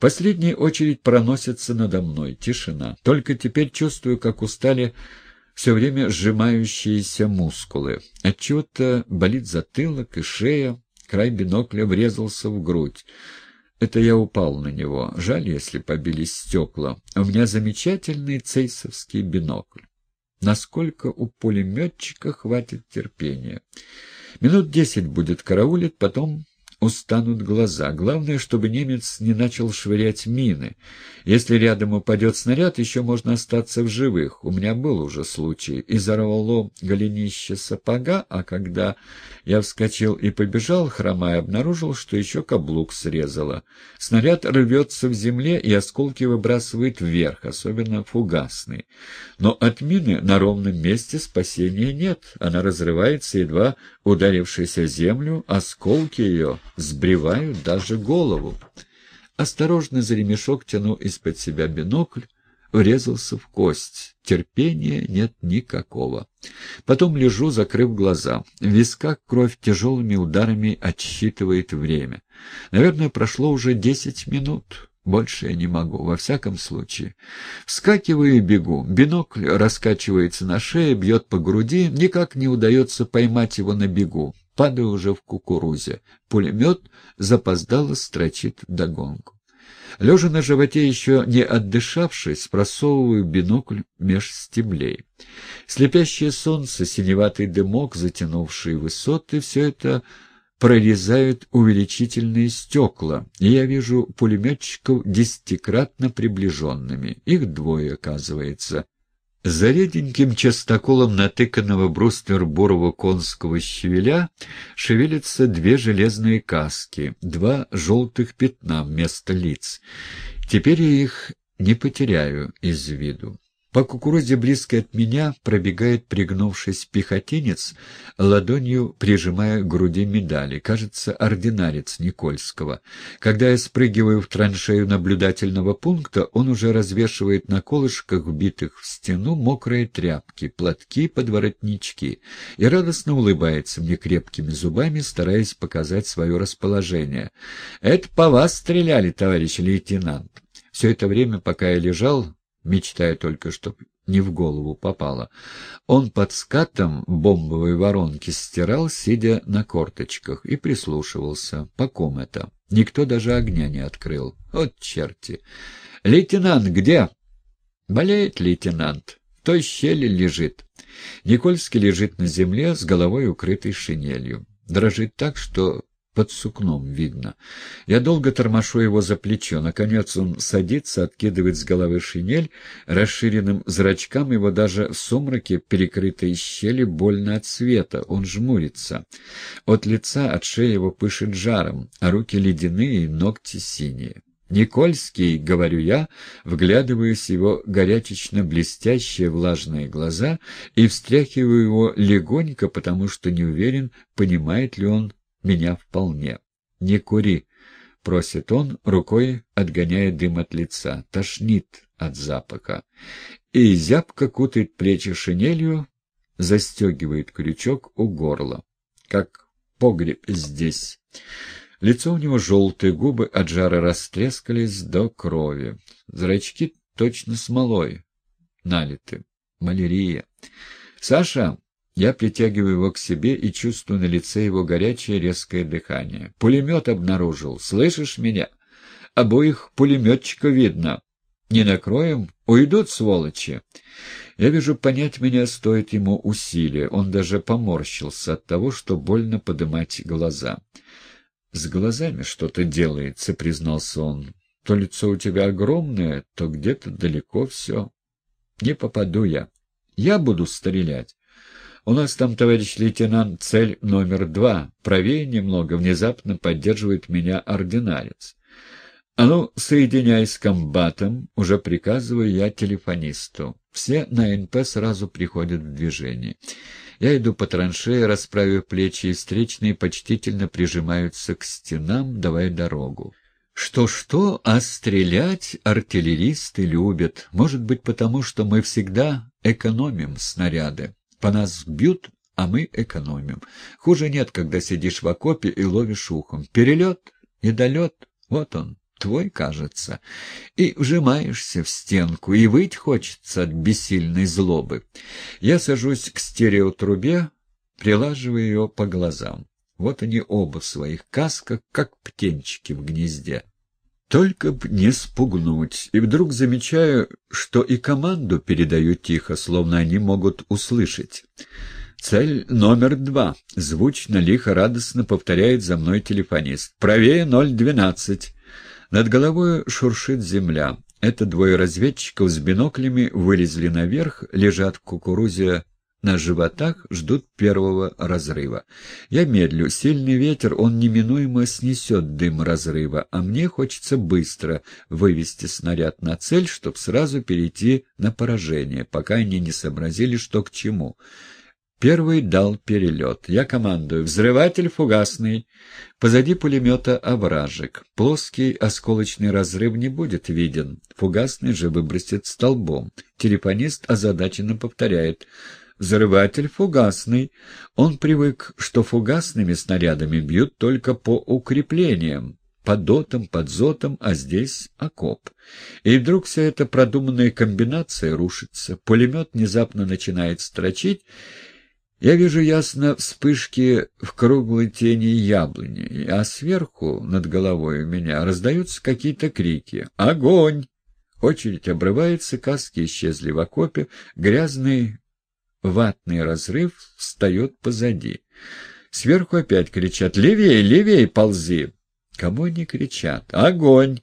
Последняя очередь проносится надо мной. Тишина. Только теперь чувствую, как устали все время сжимающиеся мускулы. Отчего-то болит затылок и шея, край бинокля врезался в грудь. Это я упал на него. Жаль, если побились стекла. У меня замечательный цейсовский бинокль. Насколько у пулеметчика хватит терпения? Минут десять будет караулить, потом устанут глаза. Главное, чтобы немец не начал швырять мины. Если рядом упадет снаряд, еще можно остаться в живых. У меня был уже случай. И зарвало голенище сапога, а когда я вскочил и побежал, хромая, обнаружил, что еще каблук срезало. Снаряд рвется в земле, и осколки выбрасывает вверх, особенно фугасный. Но от мины на ровном месте спасения нет. Она разрывается, едва ударившись о землю, осколки ее сбривают даже голову. Осторожно за ремешок тяну из-под себя бинокль, врезался в кость. Терпения нет никакого. Потом лежу, закрыв глаза. В висках кровь тяжелыми ударами отсчитывает время. Наверное, прошло уже десять минут. Больше я не могу, во всяком случае. Вскакиваю и бегу. Бинокль раскачивается на шее, бьет по груди. Никак не удается поймать его на бегу падаю уже в кукурузе. Пулемет запоздало строчит вдогонку. Лежа на животе, еще не отдышавшись, просовываю бинокль меж стеблей. Слепящее солнце, синеватый дымок, затянувший высоты — все это прорезают увеличительные стекла, и я вижу пулеметчиков десятикратно приближенными. Их двое, оказывается. За реденьким частоколом натыканного бруствер бурого конского щавеля шевелятся две железные каски, два желтых пятна вместо лиц. Теперь я их не потеряю из виду. По кукурузе близко от меня пробегает пригнувшись пехотинец, ладонью прижимая к груди медали, кажется, ординарец Никольского. Когда я спрыгиваю в траншею наблюдательного пункта, он уже развешивает на колышках, вбитых в стену, мокрые тряпки, платки, подворотнички, и радостно улыбается мне крепкими зубами, стараясь показать свое расположение. «Это по вас стреляли, товарищ лейтенант!» Все это время, пока я лежал, мечтая только, чтоб не в голову попало. Он под скатом бомбовой воронки стирал, сидя на корточках, и прислушивался. По ком это? Никто даже огня не открыл. Вот черти! «Лейтенант где?» «Болеет лейтенант. В той щели лежит». Никольский лежит на земле с головой укрытой шинелью. Дрожит так, что под сукном видно. Я долго тормошу его за плечо. Наконец он садится, откидывает с головы шинель. Расширенным зрачкам его даже в сумраке, перекрытой щели, больно от света. Он жмурится. От лица, от шеи его пышет жаром, а руки ледяные, ногти синие. «Никольский», — говорю я, вглядываясь в его горячечно-блестящие влажные глаза и встряхиваю его легонько, потому что не уверен, понимает ли он меня вполне. «Не кури», — просит он, рукой отгоняя дым от лица. Тошнит от запаха. И зябко кутает плечи шинелью, застегивает крючок у горла. Как погреб здесь. Лицо у него желтые, губы от жара растрескались до крови. Зрачки точно смолой налиты. Малярия. «Саша!» Я притягиваю его к себе и чувствую на лице его горячее резкое дыхание. Пулемет обнаружил. Слышишь меня? Обоих пулеметчиков видно. Не накроем? Уйдут, сволочи. Я вижу, понять меня стоит ему усилия. Он даже поморщился от того, что больно подымать глаза. «С глазами что-то делается», — признался он. «То лицо у тебя огромное, то где-то далеко все. Не попаду я. Я буду стрелять. У нас там, товарищ лейтенант, цель номер два. Правее немного, внезапно поддерживает меня ординарец. А ну, соединяй с комбатом, уже приказываю я телефонисту. Все на НП сразу приходят в движение. Я иду по траншее, расправив плечи, и встречные почтительно прижимаются к стенам, давая дорогу. Что-что, а стрелять артиллеристы любят. Может быть, потому что мы всегда экономим снаряды. По нас бьют, а мы экономим. Хуже нет, когда сидишь в окопе и ловишь ухом. Перелет, недолет, вот он, твой, кажется, и вжимаешься в стенку, и выть хочется от бессильной злобы. Я сажусь к стереотрубе, прилаживаю ее по глазам. Вот они оба в своих касках, как птенчики в гнезде. Только б не спугнуть. И вдруг замечаю, что и команду передаю тихо, словно они могут услышать. «Цель номер два», — звучно, лихо, радостно повторяет за мной телефонист. «Правее 012». Над головой шуршит земля. Это двое разведчиков с биноклями вылезли наверх, лежат в кукурузе на животах, ждут первого разрыва. Я медлю. Сильный ветер, он неминуемо снесет дым разрыва, а мне хочется быстро вывести снаряд на цель, чтобы сразу перейти на поражение, пока они не сообразили, что к чему. Первый дал перелет. Я командую. Взрыватель фугасный. Позади пулемета овражек. Плоский осколочный разрыв не будет виден. Фугасный же выбросит столбом. Телефонист озадаченно повторяет. Взрыватель фугасный. Он привык, что фугасными снарядами бьют только по укреплениям, под дотом, под зотом, а здесь окоп. И вдруг вся эта продуманная комбинация рушится. Пулемет внезапно начинает строчить, я вижу ясно вспышки в круглой тени яблони, а сверху, над головой у меня, раздаются какие-то крики. «Огонь!» Очередь обрывается, каски исчезли в окопе, грязный ватный разрыв встает позади. Сверху опять кричат «Левей, левей, ползи!» Кому они кричат? «Огонь!»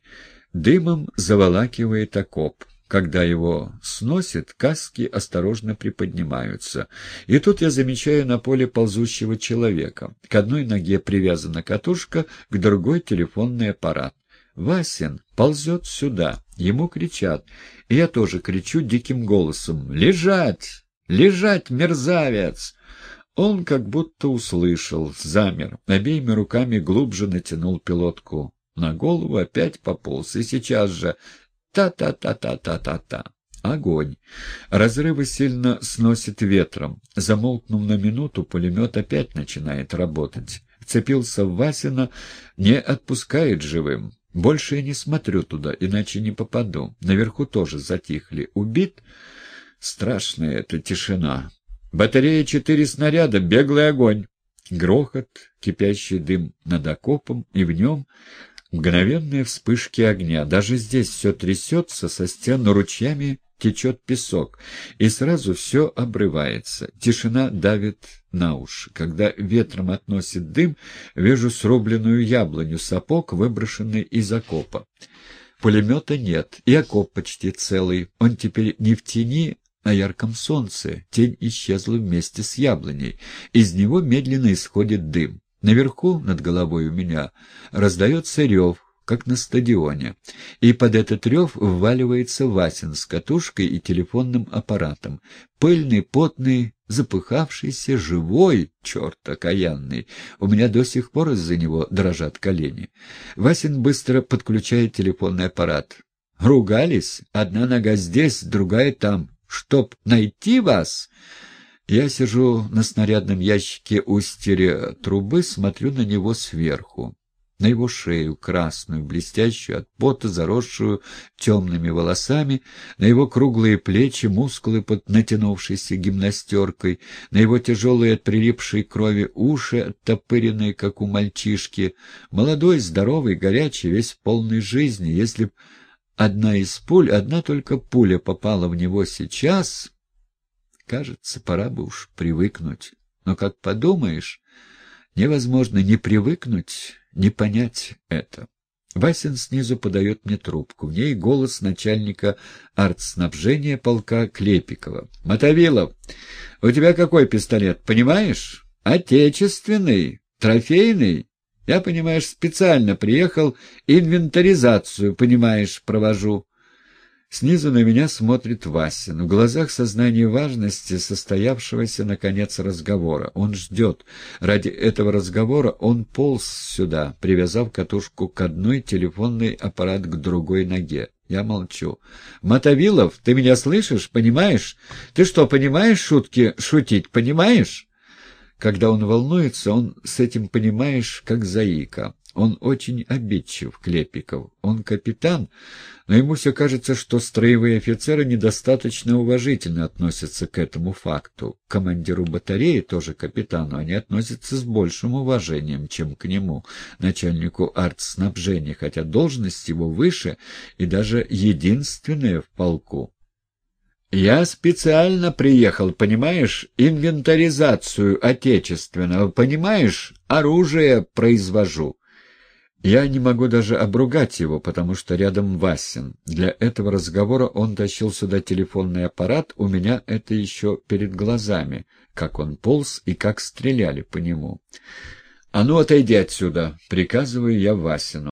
Дымом заволакивает окоп. Когда его сносит, каски осторожно приподнимаются. И тут я замечаю на поле ползущего человека. К одной ноге привязана катушка, к другой — телефонный аппарат. Васин ползет сюда. Ему кричат. И я тоже кричу диким голосом. «Лежать! Лежать, мерзавец!» Он как будто услышал, замер, обеими руками глубже натянул пилотку на голову, опять пополз, и сейчас же Та-та-та-та-та-та-та. Огонь. Разрывы сильно сносит ветром. Замолкнув на минуту, пулемет опять начинает работать. Вцепился в Васина, не отпускает живым. Больше я не смотрю туда, иначе не попаду. Наверху тоже затихли. Убит? Страшная эта тишина. Батарея четыре снаряда, беглый огонь. Грохот, кипящий дым над окопом, и в нем Мгновенные вспышки огня. Даже здесь все трясется, со стен ручьями течет песок, и сразу все обрывается. Тишина давит на уши. Когда ветром относит дым, вижу срубленную яблоню, сапог, выброшенный из окопа. Пулемета нет, и окоп почти целый. Он теперь не в тени, на ярком солнце. Тень исчезла вместе с яблоней. Из него медленно исходит дым. Наверху, над головой у меня, раздается рев, как на стадионе, и под этот рев вваливается Васин с катушкой и телефонным аппаратом. Пыльный, потный, запыхавшийся, живой, черт окаянный. У меня до сих пор из-за него дрожат колени. Васин быстро подключает телефонный аппарат. «Ругались? Одна нога здесь, другая там. Чтоб найти вас?» Я сижу на снарядном ящике у трубы, смотрю на него сверху, на его шею, красную, блестящую от пота, заросшую темными волосами, на его круглые плечи, мускулы под натянувшейся гимнастеркой, на его тяжелые от прилипшей крови уши, оттопыренные, как у мальчишки, молодой, здоровый, горячий, весь полный жизни. Если б одна из пуль, одна только пуля попала в него сейчас Кажется, пора бы уж привыкнуть. Но как подумаешь, невозможно ни привыкнуть, ни понять это. Васин снизу подает мне трубку. В ней голос начальника артснабжения полка Клепикова. «Мотовилов, у тебя какой пистолет, понимаешь? Отечественный, трофейный. Я, понимаешь, специально приехал, инвентаризацию, понимаешь, провожу. Снизу на меня смотрит Васин. В глазах сознание важности состоявшегося, наконец, разговора. Он ждет. Ради этого разговора он полз сюда, привязав катушку к одной, телефонный аппарат к другой ноге. Я молчу. «Мотовилов, ты меня слышишь? Понимаешь? Ты что, понимаешь шутки шутить? Понимаешь?» Когда он волнуется, он с этим, понимаешь, как заика. Он очень обидчив, Клепиков. Он капитан, но ему все кажется, что строевые офицеры недостаточно уважительно относятся к этому факту. К командиру батареи, тоже капитану, они относятся с большим уважением, чем к нему, начальнику артснабжения, хотя должность его выше и даже единственная в полку. «Я специально приехал, понимаешь, инвентаризацию отечественного, понимаешь, оружие произвожу». Я не могу даже обругать его, потому что рядом Васин. Для этого разговора он тащил сюда телефонный аппарат, у меня это еще перед глазами, как он полз и как стреляли по нему. «А ну, отойди отсюда!» — приказываю я Васину.